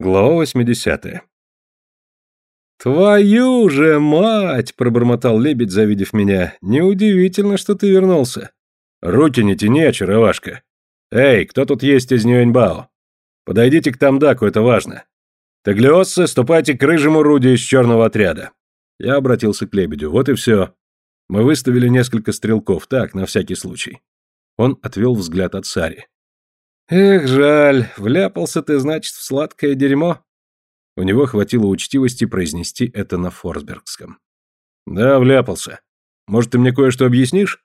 Глава 80. «Твою же мать!» — пробормотал лебедь, завидев меня. «Неудивительно, что ты вернулся». «Руки не тяни, очаровашка. Эй, кто тут есть из Нюэньбао? Подойдите к Тамдаку, это важно. Таглиоссы, ступайте к рыжему Руди из черного отряда». Я обратился к лебедю. «Вот и все. Мы выставили несколько стрелков, так, на всякий случай». Он отвел взгляд от Сари. «Эх, жаль, вляпался ты, значит, в сладкое дерьмо». У него хватило учтивости произнести это на форсбергском. «Да, вляпался. Может, ты мне кое-что объяснишь?»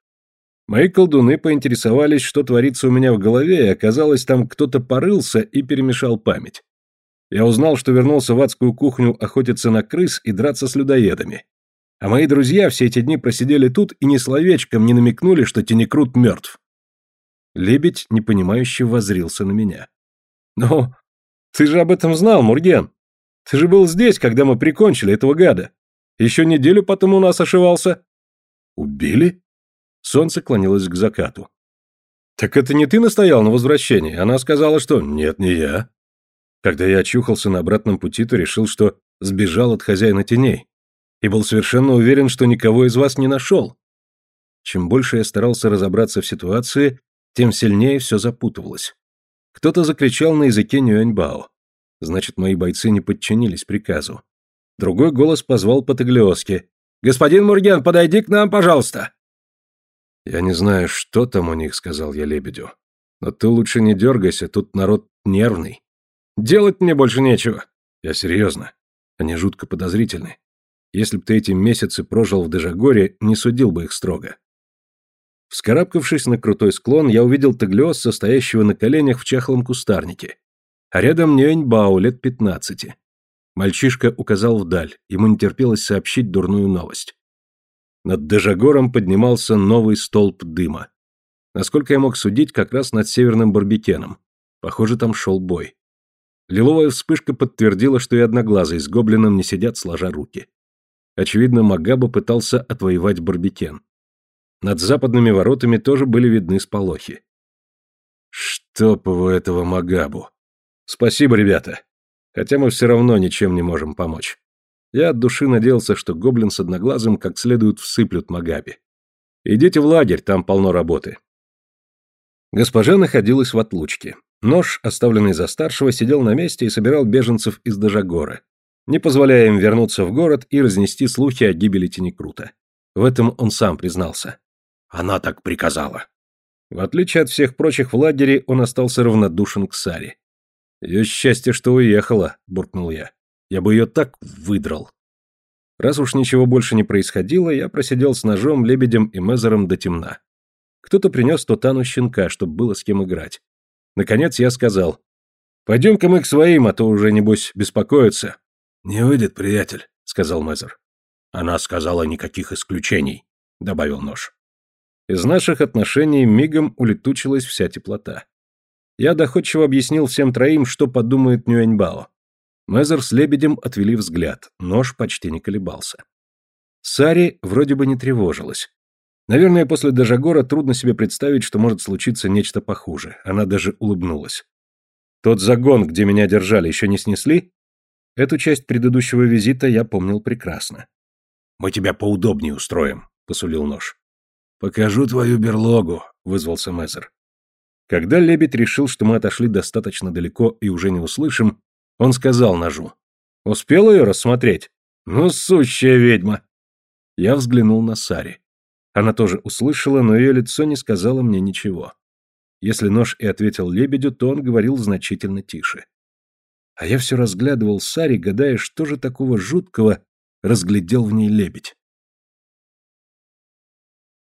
Мои колдуны поинтересовались, что творится у меня в голове, и оказалось, там кто-то порылся и перемешал память. Я узнал, что вернулся в адскую кухню охотиться на крыс и драться с людоедами. А мои друзья все эти дни просидели тут и ни словечком не намекнули, что Тенекрут мертв. Лебедь, непонимающе, возрился на меня. «Ну, ты же об этом знал, Мурген. Ты же был здесь, когда мы прикончили этого гада. Еще неделю потом у нас ошивался». «Убили?» Солнце клонилось к закату. «Так это не ты настоял на возвращении? Она сказала, что нет, не я». Когда я очухался на обратном пути, то решил, что сбежал от хозяина теней. И был совершенно уверен, что никого из вас не нашел. Чем больше я старался разобраться в ситуации, тем сильнее все запутывалось. Кто-то закричал на языке Нюэньбао. Значит, мои бойцы не подчинились приказу. Другой голос позвал по таглиоске. «Господин Мурген, подойди к нам, пожалуйста!» «Я не знаю, что там у них», — сказал я лебедю. «Но ты лучше не дергайся, тут народ нервный. Делать мне больше нечего». «Я серьезно. Они жутко подозрительны. Если б ты эти месяцы прожил в Дежагоре, не судил бы их строго. Вскарабкавшись на крутой склон, я увидел Таглиос, состоящего на коленях в чахлом кустарнике. А рядом Нюэньбао, лет пятнадцати. Мальчишка указал вдаль, ему не терпелось сообщить дурную новость. Над Дежагором поднимался новый столб дыма. Насколько я мог судить, как раз над северным Барбикеном. Похоже, там шел бой. Лиловая вспышка подтвердила, что и одноглазый с гоблином не сидят сложа руки. Очевидно, Магаба пытался отвоевать Барбикен. Над западными воротами тоже были видны сполохи. Его этого Магабу. Спасибо, ребята. Хотя мы все равно ничем не можем помочь. Я от души надеялся, что гоблин с одноглазым как следует всыплют Магаби. Идите в лагерь, там полно работы. Госпожа находилась в отлучке. Нож, оставленный за старшего, сидел на месте и собирал беженцев из Дажагора, не позволяя им вернуться в город и разнести слухи о гибели Тенекрута. В этом он сам признался. Она так приказала. В отличие от всех прочих в лагере, он остался равнодушен к Саре. «Ее счастье, что уехала», — буркнул я. «Я бы ее так выдрал». Раз уж ничего больше не происходило, я просидел с ножом, лебедем и мезером до темна. Кто-то принес Тотану щенка, чтобы было с кем играть. Наконец я сказал, «Пойдем-ка мы к своим, а то уже, небось, беспокоятся». «Не выйдет, приятель», — сказал Мезер. «Она сказала никаких исключений», — добавил нож. Из наших отношений мигом улетучилась вся теплота. Я доходчиво объяснил всем троим, что подумает Нюэньбао. Мезер с лебедем отвели взгляд, нож почти не колебался. Сари вроде бы не тревожилась. Наверное, после Дежагора трудно себе представить, что может случиться нечто похуже. Она даже улыбнулась. Тот загон, где меня держали, еще не снесли? Эту часть предыдущего визита я помнил прекрасно. «Мы тебя поудобнее устроим», — посулил нож. «Покажу твою берлогу», — вызвался Мезер. Когда лебедь решил, что мы отошли достаточно далеко и уже не услышим, он сказал ножу. «Успел ее рассмотреть? Ну, сущая ведьма!» Я взглянул на Сари. Она тоже услышала, но ее лицо не сказало мне ничего. Если нож и ответил лебедю, то он говорил значительно тише. А я все разглядывал Сари, гадая, что же такого жуткого разглядел в ней лебедь.